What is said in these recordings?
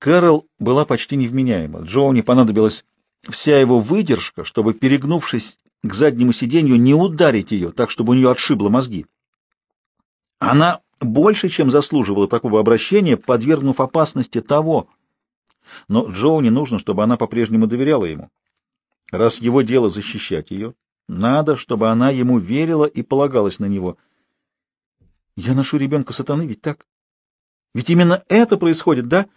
Кэрол была почти невменяема. Джоуни понадобилась вся его выдержка, чтобы, перегнувшись к заднему сиденью, не ударить ее так, чтобы у нее отшибло мозги. Она больше, чем заслуживала такого обращения, подвергнув опасности того. Но Джоуни нужно, чтобы она по-прежнему доверяла ему. Раз его дело защищать ее, надо, чтобы она ему верила и полагалась на него. Я ношу ребенка сатаны, ведь так? Ведь именно это происходит, да? —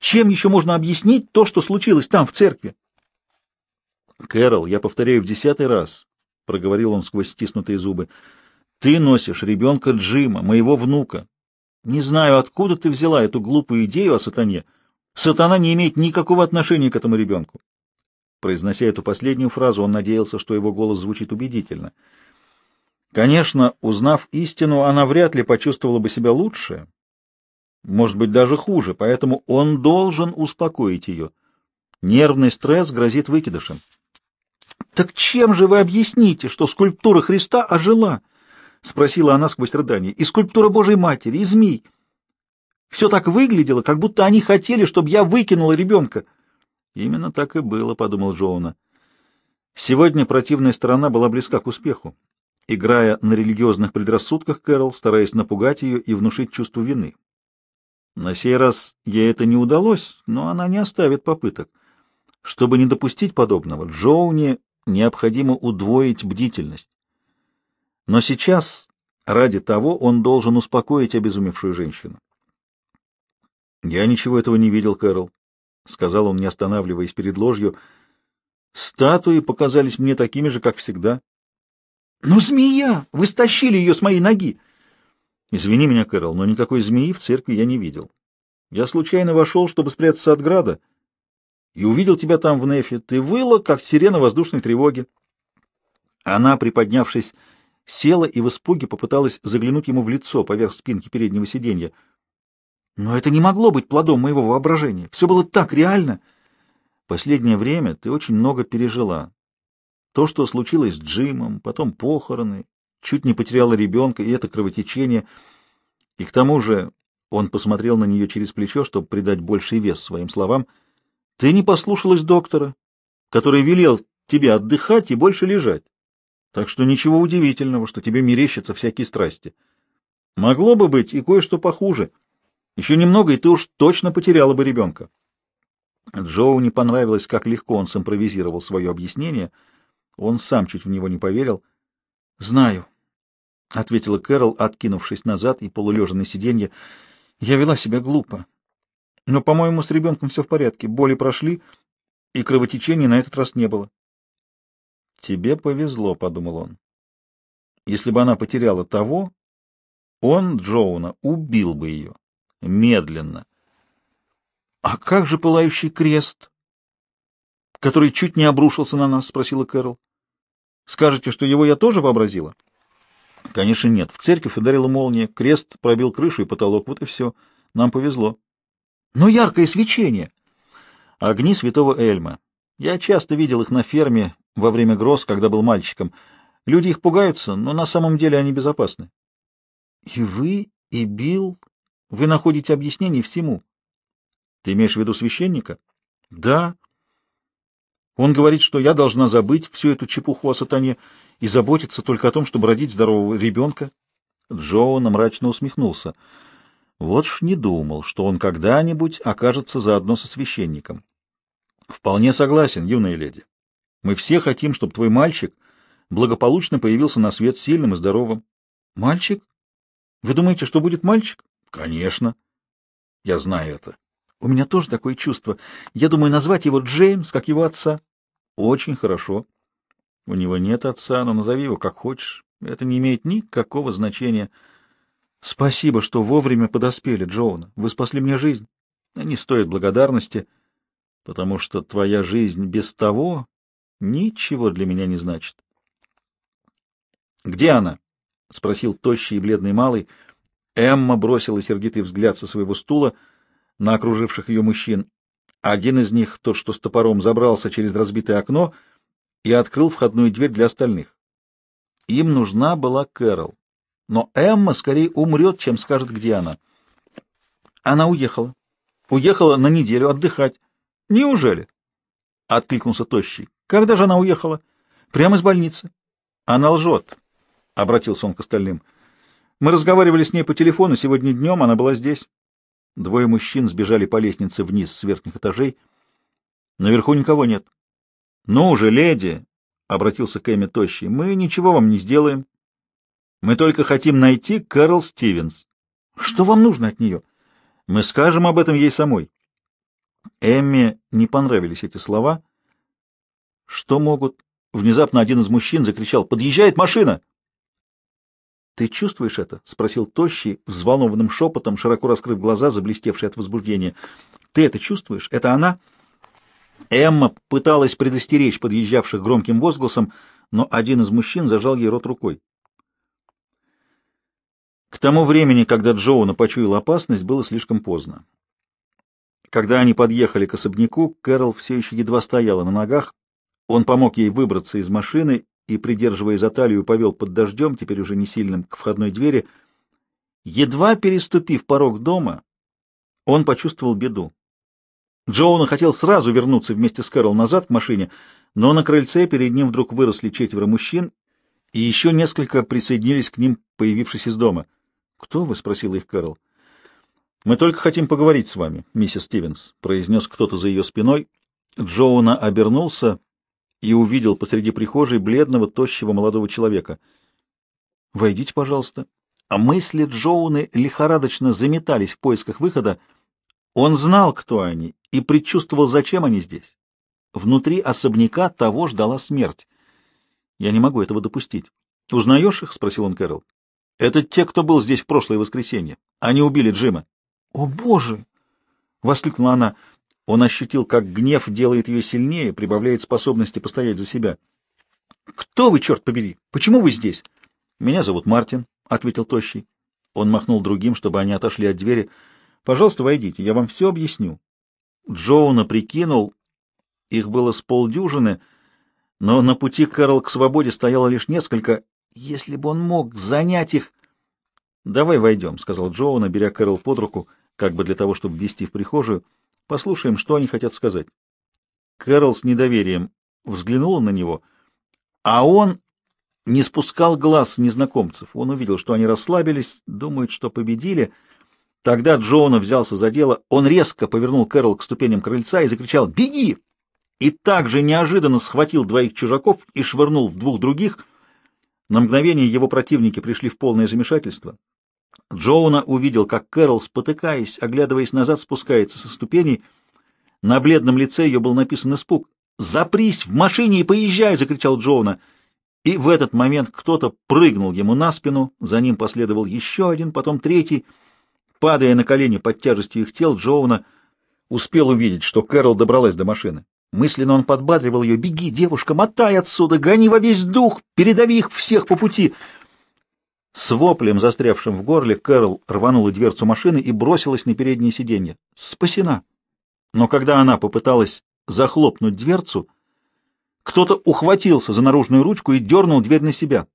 чем еще можно объяснить то, что случилось там, в церкви? Кэрол, я повторяю в десятый раз, — проговорил он сквозь стиснутые зубы, — ты носишь ребенка Джима, моего внука. Не знаю, откуда ты взяла эту глупую идею о сатане. Сатана не имеет никакого отношения к этому ребенку. Произнося эту последнюю фразу, он надеялся, что его голос звучит убедительно. Конечно, узнав истину, она вряд ли почувствовала бы себя лучше, может быть, даже хуже, поэтому он должен успокоить ее. Нервный стресс грозит выкидышем. «Так чем же вы объясните, что скульптура Христа ожила?» — спросила она сквозь рыдание. «И скульптура Божьей Матери, и змей. Все так выглядело, как будто они хотели, чтобы я выкинула ребенка». «Именно так и было», — подумал Джоуна. Сегодня противная сторона была близка к успеху, играя на религиозных предрассудках Кэрол, стараясь напугать ее и внушить чувство вины. На сей раз ей это не удалось, но она не оставит попыток. Чтобы не допустить подобного, Джоуни необходимо удвоить бдительность. Но сейчас, ради того, он должен успокоить обезумевшую женщину. «Я ничего этого не видел, Кэрол», — сказал он, не останавливаясь перед ложью. «Статуи показались мне такими же, как всегда». «Ну, змея! Вы стащили ее с моей ноги!» Извини меня, Кэрол, но никакой змеи в церкви я не видел. Я случайно вошел, чтобы спрятаться от града, и увидел тебя там в нефе. Ты выла, как сирена воздушной тревоги. Она, приподнявшись, села и в испуге попыталась заглянуть ему в лицо поверх спинки переднего сиденья. Но это не могло быть плодом моего воображения. Все было так реально. Последнее время ты очень много пережила. То, что случилось с Джимом, потом похороны чуть не потеряла ребенка, и это кровотечение. И к тому же он посмотрел на нее через плечо, чтобы придать больший вес своим словам. «Ты не послушалась доктора, который велел тебе отдыхать и больше лежать. Так что ничего удивительного, что тебе мерещатся всякие страсти. Могло бы быть и кое-что похуже. Еще немного, и ты уж точно потеряла бы ребенка». Джоу не понравилось, как легко он симпровизировал свое объяснение. Он сам чуть в него не поверил. «Знаю», — ответила Кэрол, откинувшись назад и полулежа на сиденье. «Я вела себя глупо. Но, по-моему, с ребенком все в порядке. Боли прошли, и кровотечений на этот раз не было». «Тебе повезло», — подумал он. «Если бы она потеряла того, он, Джоуна, убил бы ее. Медленно. «А как же пылающий крест, который чуть не обрушился на нас?» — спросила Кэрол. Скажете, что его я тоже вообразила? Конечно, нет. В церковь ударила молния, крест пробил крышу и потолок. Вот и все. Нам повезло. Но яркое свечение! Огни святого Эльма. Я часто видел их на ферме во время гроз, когда был мальчиком. Люди их пугаются, но на самом деле они безопасны. И вы, и Билл, вы находите объяснение всему. Ты имеешь в виду священника? Да. Он говорит, что я должна забыть всю эту чепуху о сатане и заботиться только о том, чтобы родить здорового ребенка. Джоуна мрачно усмехнулся. Вот ж не думал, что он когда-нибудь окажется заодно со священником. Вполне согласен, юная леди. Мы все хотим, чтобы твой мальчик благополучно появился на свет сильным и здоровым. Мальчик? Вы думаете, что будет мальчик? Конечно. Я знаю это. У меня тоже такое чувство. Я думаю назвать его Джеймс, как его отца. Очень хорошо. У него нет отца, но назови его как хочешь. Это не имеет никакого значения. Спасибо, что вовремя подоспели, Джоуна. Вы спасли мне жизнь. Не стоит благодарности, потому что твоя жизнь без того ничего для меня не значит. Где она? спросил тощий и бледный малый. Эмма бросила сердитый взгляд со своего стула на окруживших ее мужчин. Один из них, тот, что с топором, забрался через разбитое окно и открыл входную дверь для остальных. Им нужна была Кэрол. Но Эмма скорее умрет, чем скажет, где она. Она уехала. Уехала на неделю отдыхать. Неужели? Откликнулся Тощий. Когда же она уехала? Прямо из больницы. Она лжет, — обратился он к остальным. Мы разговаривали с ней по телефону сегодня днем, она была здесь. Двое мужчин сбежали по лестнице вниз с верхних этажей. Наверху никого нет. — Ну уже леди! — обратился к Эми тощий. — Мы ничего вам не сделаем. Мы только хотим найти Кэрол Стивенс. — Что вам нужно от нее? Мы скажем об этом ей самой. Эмме не понравились эти слова. — Что могут? Внезапно один из мужчин закричал. — Подъезжает машина! — ты чувствуешь это? спросил тощий, взволнованным шепотом, широко раскрыв глаза, заблестевшие от возбуждения. Ты это чувствуешь? Это она? Эмма пыталась предостеречь подъезжавших громким возгласом, но один из мужчин зажал ей рот рукой. К тому времени, когда Джоуна почуял опасность, было слишком поздно. Когда они подъехали к особняку, Кэрол все еще едва стояла на ногах. Он помог ей выбраться из машины и, придерживая за талию, повел под дождем, теперь уже не сильным, к входной двери. Едва переступив порог дома, он почувствовал беду. Джоуна хотел сразу вернуться вместе с Кэрол назад к машине, но на крыльце перед ним вдруг выросли четверо мужчин, и еще несколько присоединились к ним, появившись из дома. «Кто вы?» — спросила их Кэрол. «Мы только хотим поговорить с вами, миссис Стивенс», — произнес кто-то за ее спиной. Джоуна обернулся и увидел посреди прихожей бледного, тощего молодого человека. «Войдите, пожалуйста». А мысли Джоуны лихорадочно заметались в поисках выхода. Он знал, кто они, и предчувствовал, зачем они здесь. Внутри особняка того ждала смерть. «Я не могу этого допустить». «Узнаешь их?» — спросил он Кэрол. «Это те, кто был здесь в прошлое воскресенье. Они убили Джима». «О, Боже!» — воскликнула она. Он ощутил, как гнев делает ее сильнее, прибавляет способности постоять за себя. «Кто вы, черт побери? Почему вы здесь?» «Меня зовут Мартин», — ответил Тощий. Он махнул другим, чтобы они отошли от двери. «Пожалуйста, войдите, я вам все объясню». Джоуна прикинул, их было с полдюжины, но на пути Кэрол к свободе стояло лишь несколько. Если бы он мог занять их... «Давай войдем», — сказал Джоуна, беря Кэрол под руку, как бы для того, чтобы ввести в прихожую. Послушаем, что они хотят сказать. Кэрол с недоверием взглянула на него, а он не спускал глаз с незнакомцев. Он увидел, что они расслабились, думают, что победили. Тогда Джона взялся за дело. Он резко повернул Кэрол к ступеням крыльца и закричал «Беги!» и также неожиданно схватил двоих чужаков и швырнул в двух других. На мгновение его противники пришли в полное замешательство. Джоуна увидел, как Кэрол, спотыкаясь, оглядываясь назад, спускается со ступеней. На бледном лице ее был написан испуг. «Запрись в машине и поезжай!» — закричал Джоуна. И в этот момент кто-то прыгнул ему на спину, за ним последовал еще один, потом третий. Падая на колени под тяжестью их тел, Джоуна успел увидеть, что Кэрол добралась до машины. Мысленно он подбадривал ее. «Беги, девушка, мотай отсюда, гони во весь дух, передави их всех по пути!» С воплем, застрявшим в горле, Кэрол рванула дверцу машины и бросилась на переднее сиденье. Спасена! Но когда она попыталась захлопнуть дверцу, кто-то ухватился за наружную ручку и дернул дверь на себя.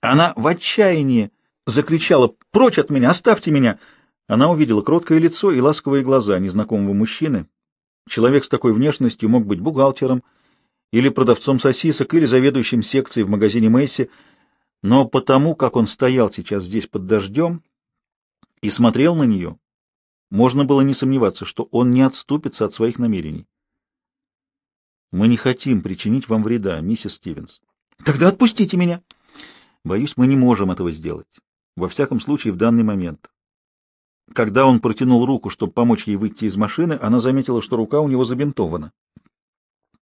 Она в отчаянии закричала «Прочь от меня! Оставьте меня!» Она увидела кроткое лицо и ласковые глаза незнакомого мужчины. Человек с такой внешностью мог быть бухгалтером или продавцом сосисок, или заведующим секцией в магазине Мэйси — но потому, как он стоял сейчас здесь под дождем и смотрел на нее, можно было не сомневаться, что он не отступится от своих намерений. «Мы не хотим причинить вам вреда, миссис Стивенс». «Тогда отпустите меня!» «Боюсь, мы не можем этого сделать. Во всяком случае, в данный момент». Когда он протянул руку, чтобы помочь ей выйти из машины, она заметила, что рука у него забинтована.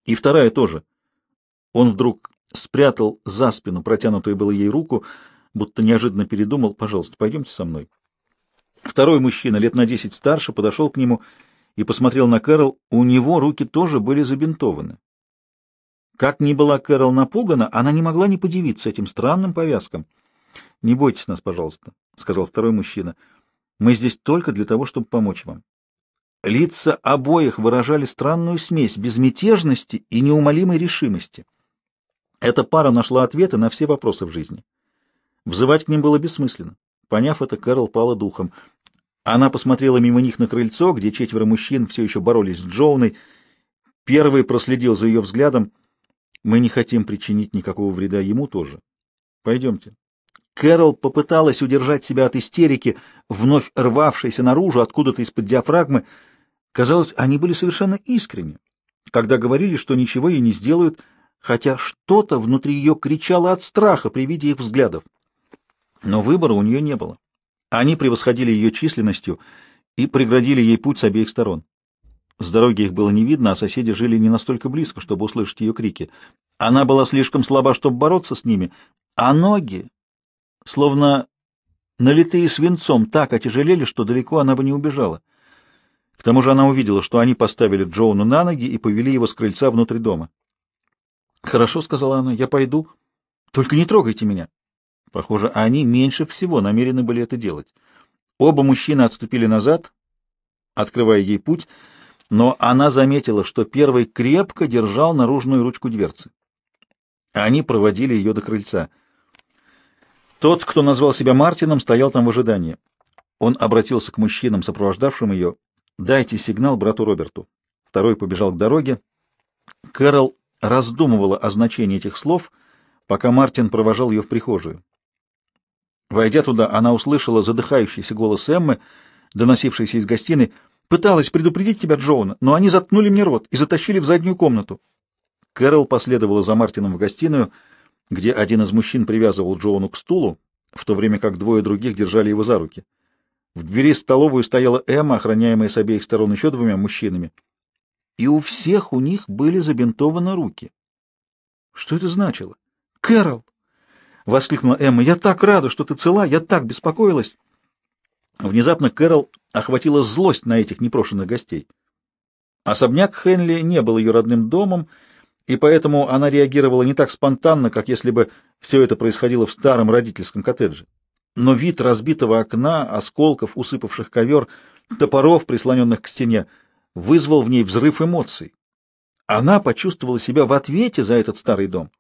И вторая тоже. Он вдруг спрятал за спину протянутую было ей руку, будто неожиданно передумал, «Пожалуйста, пойдемте со мной». Второй мужчина, лет на десять старше, подошел к нему и посмотрел на Кэрол. У него руки тоже были забинтованы. Как ни была Кэрол напугана, она не могла не подивиться этим странным повязкам. «Не бойтесь нас, пожалуйста», — сказал второй мужчина. «Мы здесь только для того, чтобы помочь вам». Лица обоих выражали странную смесь безмятежности и неумолимой решимости. Эта пара нашла ответы на все вопросы в жизни. Взывать к ним было бессмысленно. Поняв это, Кэрол пала духом. Она посмотрела мимо них на крыльцо, где четверо мужчин все еще боролись с Джоуной. Первый проследил за ее взглядом. «Мы не хотим причинить никакого вреда ему тоже. Пойдемте». Кэрол попыталась удержать себя от истерики, вновь рвавшейся наружу откуда-то из-под диафрагмы. Казалось, они были совершенно искренни, когда говорили, что ничего ей не сделают, — хотя что-то внутри ее кричало от страха при виде их взглядов. Но выбора у нее не было. Они превосходили ее численностью и преградили ей путь с обеих сторон. С дороги их было не видно, а соседи жили не настолько близко, чтобы услышать ее крики. Она была слишком слаба, чтобы бороться с ними, а ноги, словно налитые свинцом, так отяжелели, что далеко она бы не убежала. К тому же она увидела, что они поставили Джоуну на ноги и повели его с крыльца внутрь дома. «Хорошо», — сказала она, — «я пойду. Только не трогайте меня». Похоже, они меньше всего намерены были это делать. Оба мужчины отступили назад, открывая ей путь, но она заметила, что первый крепко держал наружную ручку дверцы. Они проводили ее до крыльца. Тот, кто назвал себя Мартином, стоял там в ожидании. Он обратился к мужчинам, сопровождавшим ее. «Дайте сигнал брату Роберту». Второй побежал к дороге. Кэрол раздумывала о значении этих слов, пока Мартин провожал ее в прихожую. Войдя туда, она услышала задыхающийся голос Эммы, доносившийся из гостиной. «Пыталась предупредить тебя, Джоуна, но они заткнули мне рот и затащили в заднюю комнату». Кэрол последовала за Мартином в гостиную, где один из мужчин привязывал Джоуну к стулу, в то время как двое других держали его за руки. В двери столовую стояла Эмма, охраняемая с обеих сторон еще двумя мужчинами, и у всех у них были забинтованы руки. Что это значило? «Кэрол!» — воскликнула Эмма. «Я так рада, что ты цела! Я так беспокоилась!» Внезапно Кэрол охватила злость на этих непрошенных гостей. Особняк Хенли не был ее родным домом, и поэтому она реагировала не так спонтанно, как если бы все это происходило в старом родительском коттедже. Но вид разбитого окна, осколков, усыпавших ковер, топоров, прислоненных к стене — вызвал в ней взрыв эмоций. Она почувствовала себя в ответе за этот старый дом.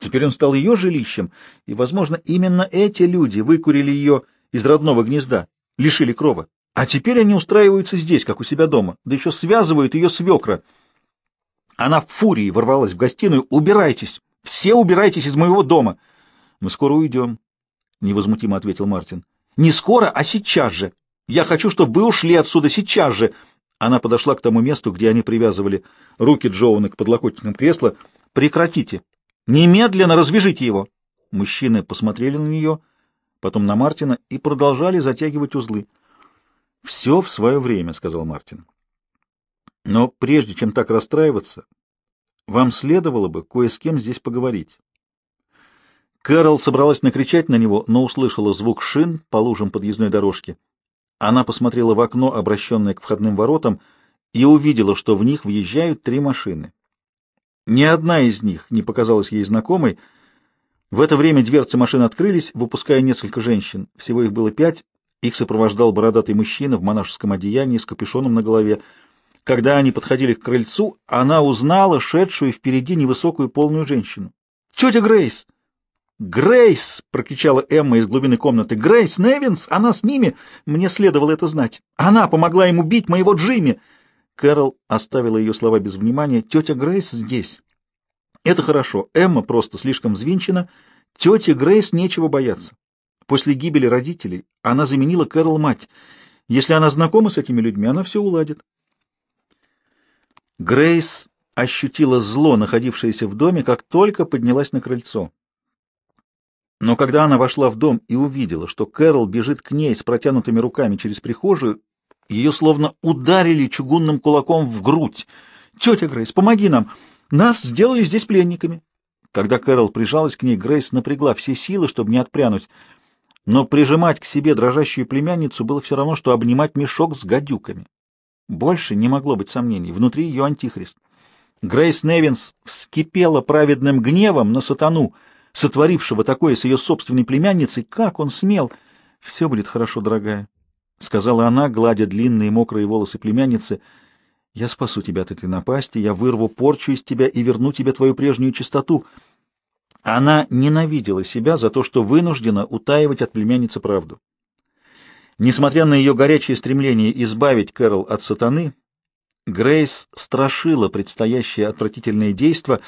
Теперь он стал ее жилищем, и, возможно, именно эти люди выкурили ее из родного гнезда, лишили крова. А теперь они устраиваются здесь, как у себя дома, да еще связывают ее свекра. Она в фурии ворвалась в гостиную. «Убирайтесь! Все убирайтесь из моего дома!» «Мы скоро уйдем», — невозмутимо ответил Мартин. «Не скоро, а сейчас же! Я хочу, чтобы вы ушли отсюда сейчас же!» Она подошла к тому месту, где они привязывали руки Джоуна к подлокотникам кресла. «Прекратите! Немедленно развяжите его!» Мужчины посмотрели на нее, потом на Мартина и продолжали затягивать узлы. «Все в свое время», — сказал Мартин. «Но прежде чем так расстраиваться, вам следовало бы кое с кем здесь поговорить». Кэрол собралась накричать на него, но услышала звук шин по лужам подъездной дорожки — она посмотрела в окно, обращенное к входным воротам, и увидела, что в них въезжают три машины. Ни одна из них не показалась ей знакомой. В это время дверцы машин открылись, выпуская несколько женщин. Всего их было пять. Их сопровождал бородатый мужчина в монашеском одеянии с капюшоном на голове. Когда они подходили к крыльцу, она узнала шедшую впереди невысокую полную женщину. «Тетя Грейс!» «Грейс!» — прокричала Эмма из глубины комнаты. «Грейс Невинс! Она с ними! Мне следовало это знать! Она помогла ему убить моего Джимми!» Кэрол оставила ее слова без внимания. «Тетя Грейс здесь!» «Это хорошо. Эмма просто слишком взвинчена. Тете Грейс нечего бояться. После гибели родителей она заменила Кэрол мать. Если она знакома с этими людьми, она все уладит». Грейс ощутила зло, находившееся в доме, как только поднялась на крыльцо. Но когда она вошла в дом и увидела, что Кэрол бежит к ней с протянутыми руками через прихожую, ее словно ударили чугунным кулаком в грудь. «Тетя Грейс, помоги нам! Нас сделали здесь пленниками!» Когда Кэрол прижалась к ней, Грейс напрягла все силы, чтобы не отпрянуть. Но прижимать к себе дрожащую племянницу было все равно, что обнимать мешок с гадюками. Больше не могло быть сомнений. Внутри ее антихрист. Грейс Невинс вскипела праведным гневом на сатану — сотворившего такое с ее собственной племянницей, как он смел! Все будет хорошо, дорогая, — сказала она, гладя длинные мокрые волосы племянницы. Я спасу тебя от этой напасти, я вырву порчу из тебя и верну тебе твою прежнюю чистоту. Она ненавидела себя за то, что вынуждена утаивать от племянницы правду. Несмотря на ее горячее стремление избавить Кэрол от сатаны, Грейс страшила предстоящее отвратительное действо,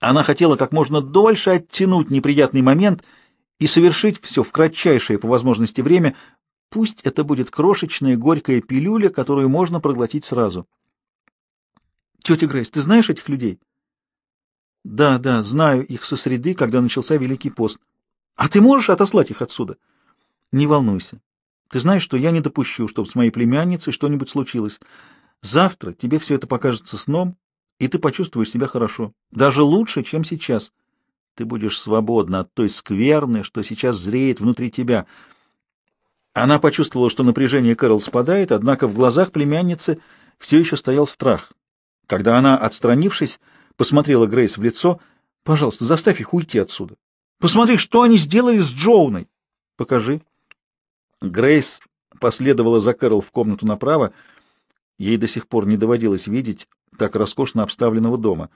она хотела как можно дольше оттянуть неприятный момент и совершить все в кратчайшее по возможности время, пусть это будет крошечная горькая пилюля, которую можно проглотить сразу. «Тетя Грейс, ты знаешь этих людей?» «Да, да, знаю их со среды, когда начался Великий пост. А ты можешь отослать их отсюда?» «Не волнуйся. Ты знаешь, что я не допущу, чтобы с моей племянницей что-нибудь случилось. Завтра тебе все это покажется сном, и ты почувствуешь себя хорошо, даже лучше, чем сейчас. Ты будешь свободна от той скверны, что сейчас зреет внутри тебя. Она почувствовала, что напряжение Кэрол спадает, однако в глазах племянницы все еще стоял страх. Когда она, отстранившись, посмотрела Грейс в лицо, «Пожалуйста, заставь их уйти отсюда. Посмотри, что они сделали с Джоуной!» «Покажи». Грейс последовала за Кэрол в комнату направо. Ей до сих пор не доводилось видеть, так роскошно обставленного дома.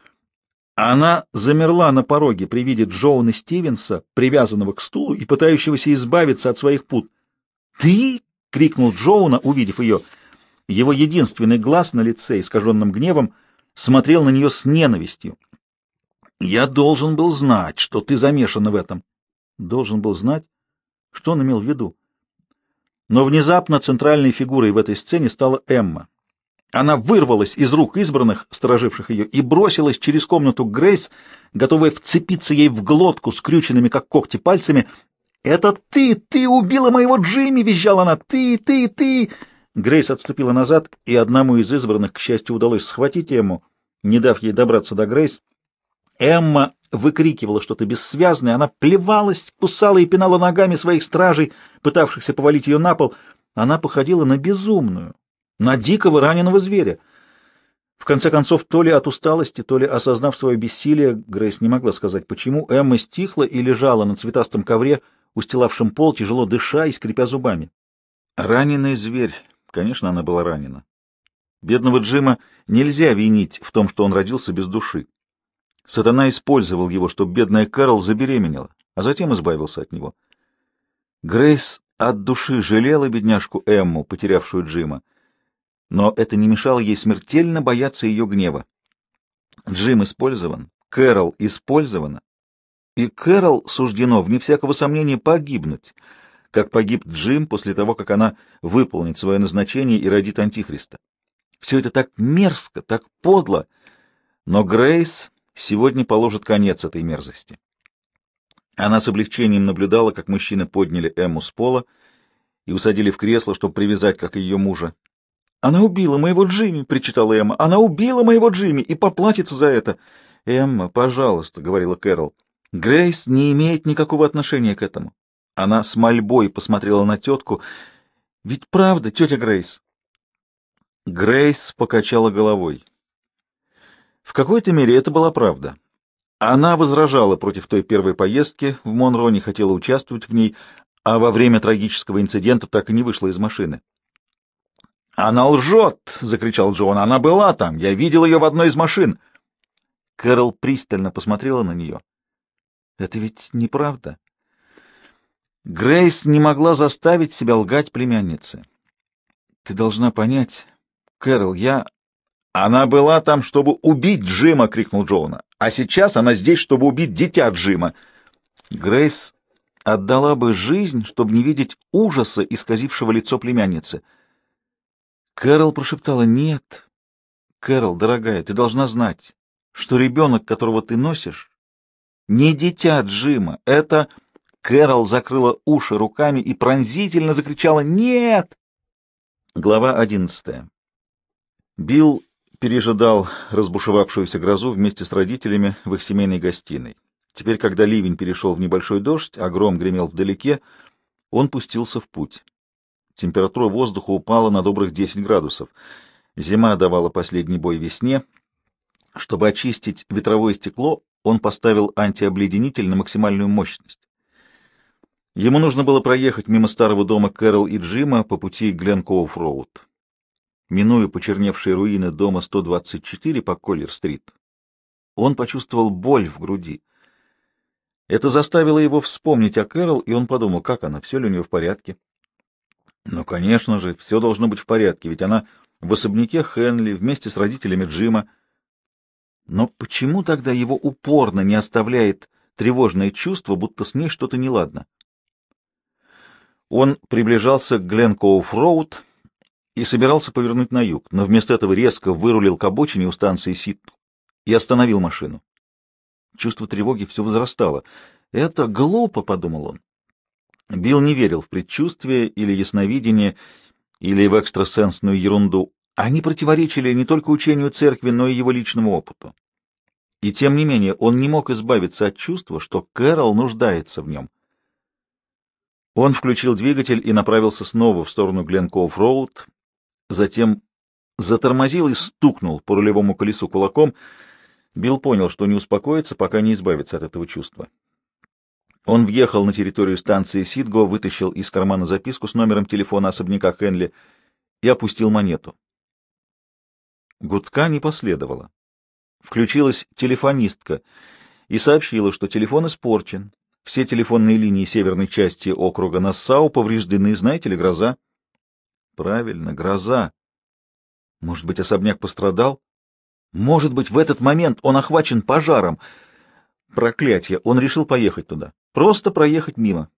Она замерла на пороге при виде Джоуна Стивенса, привязанного к стулу и пытающегося избавиться от своих пут. «Ты!» — крикнул Джоуна, увидев ее. Его единственный глаз на лице, искаженным гневом, смотрел на нее с ненавистью. «Я должен был знать, что ты замешана в этом». Должен был знать? Что он имел в виду? Но внезапно центральной фигурой в этой сцене стала Эмма. Она вырвалась из рук избранных, стороживших ее, и бросилась через комнату Грейс, готовая вцепиться ей в глотку, скрюченными, как когти, пальцами. «Это ты! Ты убила моего Джимми!» — визжала она. «Ты! Ты! Ты!» Грейс отступила назад, и одному из избранных, к счастью, удалось схватить Эмму, не дав ей добраться до Грейс. Эмма выкрикивала что-то бессвязное, она плевалась, кусала и пинала ногами своих стражей, пытавшихся повалить ее на пол. Она походила на безумную на дикого раненого зверя. В конце концов, то ли от усталости, то ли осознав свое бессилие, Грейс не могла сказать, почему Эмма стихла и лежала на цветастом ковре, устилавшем пол, тяжело дыша и скрипя зубами. Раненый зверь. Конечно, она была ранена. Бедного Джима нельзя винить в том, что он родился без души. Сатана использовал его, чтобы бедная Кэрол забеременела, а затем избавился от него. Грейс от души жалела бедняжку Эмму, потерявшую Джима но это не мешало ей смертельно бояться ее гнева. Джим использован, Кэрол использована, и Кэрол суждено, вне всякого сомнения, погибнуть, как погиб Джим после того, как она выполнит свое назначение и родит Антихриста. Все это так мерзко, так подло, но Грейс сегодня положит конец этой мерзости. Она с облегчением наблюдала, как мужчины подняли Эмму с пола и усадили в кресло, чтобы привязать, как ее мужа. Она убила моего Джимми, — причитала Эмма. Она убила моего Джимми и поплатится за это. Эмма, пожалуйста, — говорила Кэрол. Грейс не имеет никакого отношения к этому. Она с мольбой посмотрела на тетку. Ведь правда, тетя Грейс? Грейс покачала головой. В какой-то мере это была правда. Она возражала против той первой поездки в Монро, не хотела участвовать в ней, а во время трагического инцидента так и не вышла из машины. «Она лжет!» — закричал Джон. «Она была там! Я видел ее в одной из машин!» Кэрол пристально посмотрела на нее. «Это ведь неправда!» Грейс не могла заставить себя лгать племяннице. «Ты должна понять, Кэрол, я...» «Она была там, чтобы убить Джима!» — крикнул Джоуна. «А сейчас она здесь, чтобы убить дитя Джима!» Грейс отдала бы жизнь, чтобы не видеть ужаса, исказившего лицо племянницы — Кэрол прошептала «Нет». «Кэрол, дорогая, ты должна знать, что ребенок, которого ты носишь, не дитя Джима, это...» Кэрол закрыла уши руками и пронзительно закричала «Нет!». Глава одиннадцатая. Билл пережидал разбушевавшуюся грозу вместе с родителями в их семейной гостиной. Теперь, когда ливень перешел в небольшой дождь, а гром гремел вдалеке, он пустился в путь. Температура воздуха упала на добрых 10 градусов. Зима давала последний бой весне. Чтобы очистить ветровое стекло, он поставил антиобледенитель на максимальную мощность. Ему нужно было проехать мимо старого дома Кэрол и Джима по пути Гленкоуф-Роуд, минуя почерневшие руины дома 124 по Коллер-стрит. Он почувствовал боль в груди. Это заставило его вспомнить о Кэрол, и он подумал, как она, все ли у нее в порядке. Ну конечно же, все должно быть в порядке, ведь она в особняке Хенли вместе с родителями Джима. Но почему тогда его упорно не оставляет тревожное чувство, будто с ней что-то неладно? Он приближался к Гленкоуф-Роуд и собирался повернуть на юг, но вместо этого резко вырулил к обочине у станции Сит и остановил машину. Чувство тревоги все возрастало. «Это глупо», — подумал он. Билл не верил в предчувствие или ясновидение, или в экстрасенсную ерунду. Они противоречили не только учению церкви, но и его личному опыту. И тем не менее он не мог избавиться от чувства, что Кэрол нуждается в нем. Он включил двигатель и направился снова в сторону Гленкоуф-Роуд, затем затормозил и стукнул по рулевому колесу кулаком. Билл понял, что не успокоится, пока не избавится от этого чувства. Он въехал на территорию станции Сидго, вытащил из кармана записку с номером телефона особняка Хенли и опустил монету. Гудка не последовало. Включилась телефонистка и сообщила, что телефон испорчен. Все телефонные линии северной части округа Нассау повреждены, знаете ли, гроза? Правильно, гроза. Может быть, особняк пострадал? Может быть, в этот момент он охвачен пожаром. Проклятье, он решил поехать туда. Просто проехать мимо.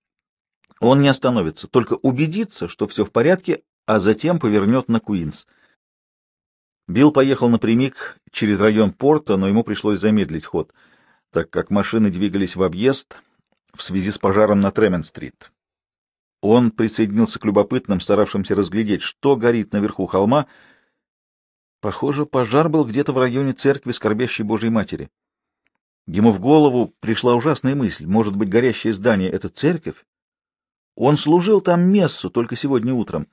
Он не остановится, только убедится, что все в порядке, а затем повернет на Куинс. Билл поехал напрямик через район порта, но ему пришлось замедлить ход, так как машины двигались в объезд в связи с пожаром на Тремен-стрит. Он присоединился к любопытным, старавшимся разглядеть, что горит наверху холма. Похоже, пожар был где-то в районе церкви Скорбящей Божьей Матери. Ему в голову пришла ужасная мысль. Может быть, горящее здание — это церковь? Он служил там мессу только сегодня утром.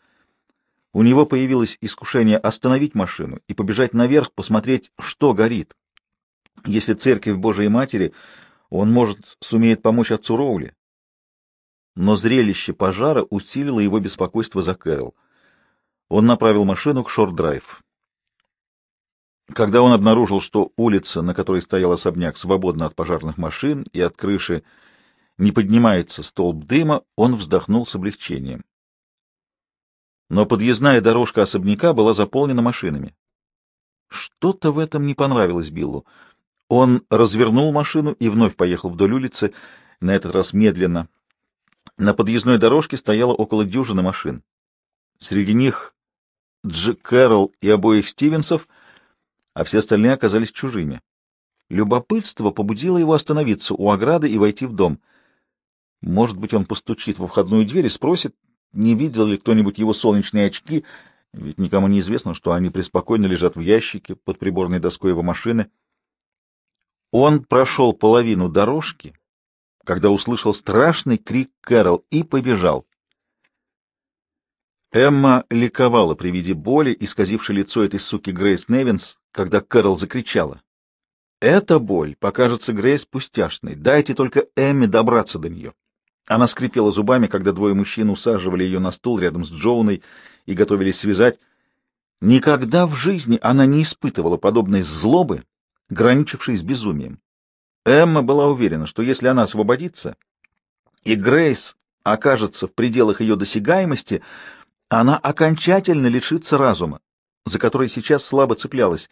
У него появилось искушение остановить машину и побежать наверх, посмотреть, что горит. Если церковь Божией Матери, он, может, сумеет помочь отцу Роули. Но зрелище пожара усилило его беспокойство за Кэрол. Он направил машину к Шорт-Драйв. Когда он обнаружил, что улица, на которой стоял особняк, свободна от пожарных машин и от крыши, не поднимается столб дыма, он вздохнул с облегчением. Но подъездная дорожка особняка была заполнена машинами. Что-то в этом не понравилось Биллу. Он развернул машину и вновь поехал вдоль улицы, на этот раз медленно. На подъездной дорожке стояло около дюжины машин. Среди них Дж. Кэрол и обоих Стивенсов — а все остальные оказались чужими. Любопытство побудило его остановиться у ограды и войти в дом. Может быть, он постучит во входную дверь и спросит, не видел ли кто-нибудь его солнечные очки, ведь никому не известно, что они преспокойно лежат в ящике под приборной доской его машины. Он прошел половину дорожки, когда услышал страшный крик Кэрол и побежал. Эмма ликовала при виде боли, исказившей лицо этой суки Грейс Невинс, когда Кэрол закричала. «Эта боль покажется Грейс пустяшной. Дайте только Эмме добраться до нее». Она скрипела зубами, когда двое мужчин усаживали ее на стул рядом с Джоуной и готовились связать. Никогда в жизни она не испытывала подобной злобы, граничившей с безумием. Эмма была уверена, что если она освободится, и Грейс окажется в пределах ее досягаемости — она окончательно лишится разума, за который сейчас слабо цеплялась,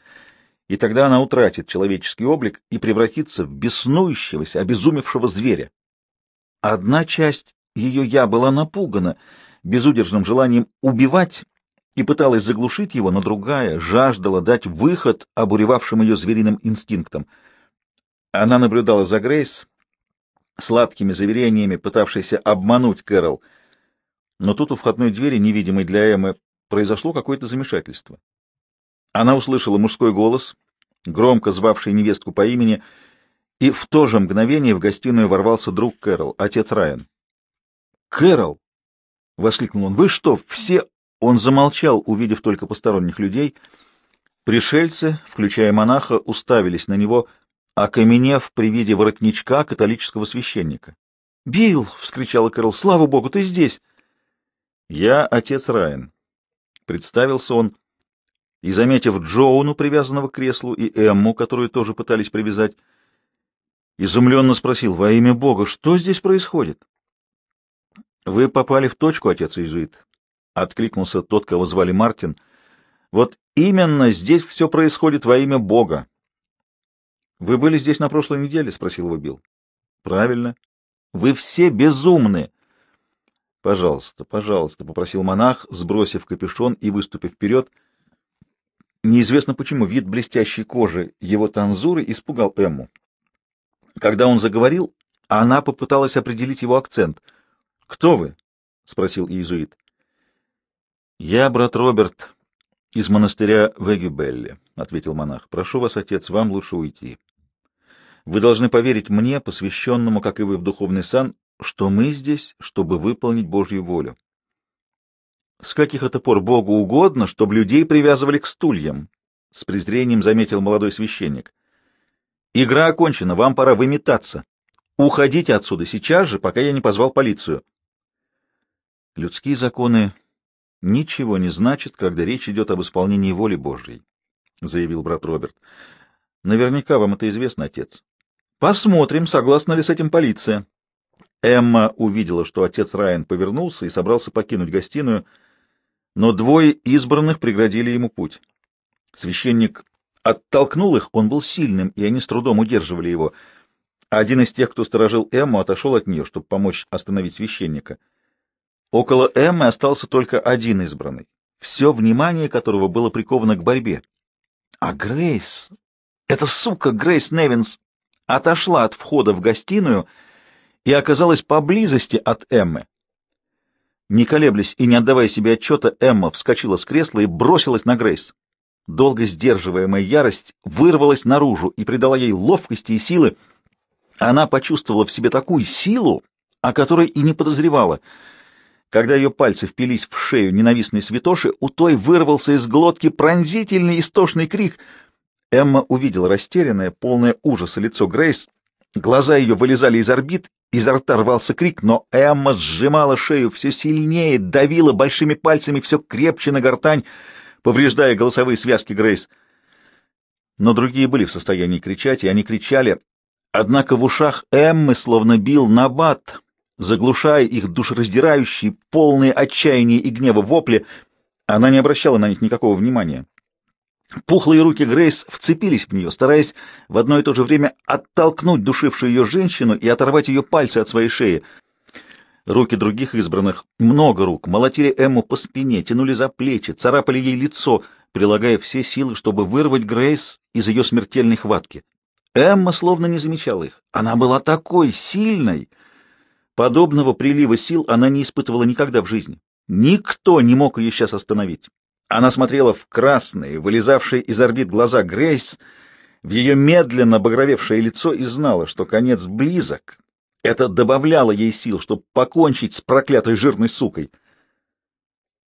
и тогда она утратит человеческий облик и превратится в беснующегося, обезумевшего зверя. Одна часть ее «я» была напугана безудержным желанием убивать и пыталась заглушить его, но другая жаждала дать выход обуревавшим ее звериным инстинктам. Она наблюдала за Грейс, сладкими заверениями пытавшейся обмануть Кэрол — но тут у входной двери, невидимой для Эммы, произошло какое-то замешательство. Она услышала мужской голос, громко звавший невестку по имени, и в то же мгновение в гостиную ворвался друг Кэрол, отец Райан. «Кэрол!» — воскликнул он. «Вы что, все...» Он замолчал, увидев только посторонних людей. Пришельцы, включая монаха, уставились на него, окаменев при виде воротничка католического священника. «Билл!» — вскричала Кэрол. «Слава богу, ты здесь!» «Я отец Райан», — представился он, и, заметив Джоуну, привязанного к креслу, и Эмму, которую тоже пытались привязать, изумленно спросил, «Во имя Бога, что здесь происходит?» «Вы попали в точку, отец Иезуит», — откликнулся тот, кого звали Мартин. «Вот именно здесь все происходит во имя Бога». «Вы были здесь на прошлой неделе?» — спросил его Билл. «Правильно. Вы все безумны. «Пожалуйста, пожалуйста», — попросил монах, сбросив капюшон и выступив вперед. Неизвестно почему вид блестящей кожи его танзуры испугал Эмму. Когда он заговорил, она попыталась определить его акцент. «Кто вы?» — спросил иезуит. «Я брат Роберт из монастыря Вегюбелли», — ответил монах. «Прошу вас, отец, вам лучше уйти. Вы должны поверить мне, посвященному, как и вы, в духовный сан, что мы здесь, чтобы выполнить Божью волю. С каких это пор Богу угодно, чтобы людей привязывали к стульям? — с презрением заметил молодой священник. — Игра окончена, вам пора выметаться. Уходите отсюда сейчас же, пока я не позвал полицию. Людские законы ничего не значат, когда речь идет об исполнении воли Божьей, — заявил брат Роберт. — Наверняка вам это известно, отец. Посмотрим, согласна ли с этим полиция. Эмма увидела, что отец Райан повернулся и собрался покинуть гостиную, но двое избранных преградили ему путь. Священник оттолкнул их, он был сильным, и они с трудом удерживали его. Один из тех, кто сторожил Эмму, отошел от нее, чтобы помочь остановить священника. Около Эммы остался только один избранный, все внимание которого было приковано к борьбе. А Грейс, эта сука Грейс Невинс, отошла от входа в гостиную — и оказалась поблизости от Эммы. Не колеблясь и не отдавая себе отчета, Эмма вскочила с кресла и бросилась на Грейс. Долго сдерживаемая ярость вырвалась наружу и придала ей ловкости и силы. Она почувствовала в себе такую силу, о которой и не подозревала. Когда ее пальцы впились в шею ненавистной святоши, у той вырвался из глотки пронзительный истошный крик. Эмма увидела растерянное, полное ужаса лицо Грейс Глаза ее вылезали из орбит, изо рта рвался крик, но Эмма сжимала шею все сильнее, давила большими пальцами все крепче на гортань, повреждая голосовые связки Грейс. Но другие были в состоянии кричать, и они кричали. Однако в ушах Эммы словно бил набат, заглушая их душераздирающие, полные отчаяния и гнева вопли. Она не обращала на них никакого внимания. Пухлые руки Грейс вцепились в нее, стараясь в одно и то же время оттолкнуть душившую ее женщину и оторвать ее пальцы от своей шеи. Руки других избранных, много рук, молотили Эмму по спине, тянули за плечи, царапали ей лицо, прилагая все силы, чтобы вырвать Грейс из ее смертельной хватки. Эмма словно не замечала их. Она была такой сильной! Подобного прилива сил она не испытывала никогда в жизни. Никто не мог ее сейчас остановить. Она смотрела в красные, вылезавшие из орбит глаза Грейс, в ее медленно багровевшее лицо и знала, что конец близок. Это добавляло ей сил, чтобы покончить с проклятой жирной сукой —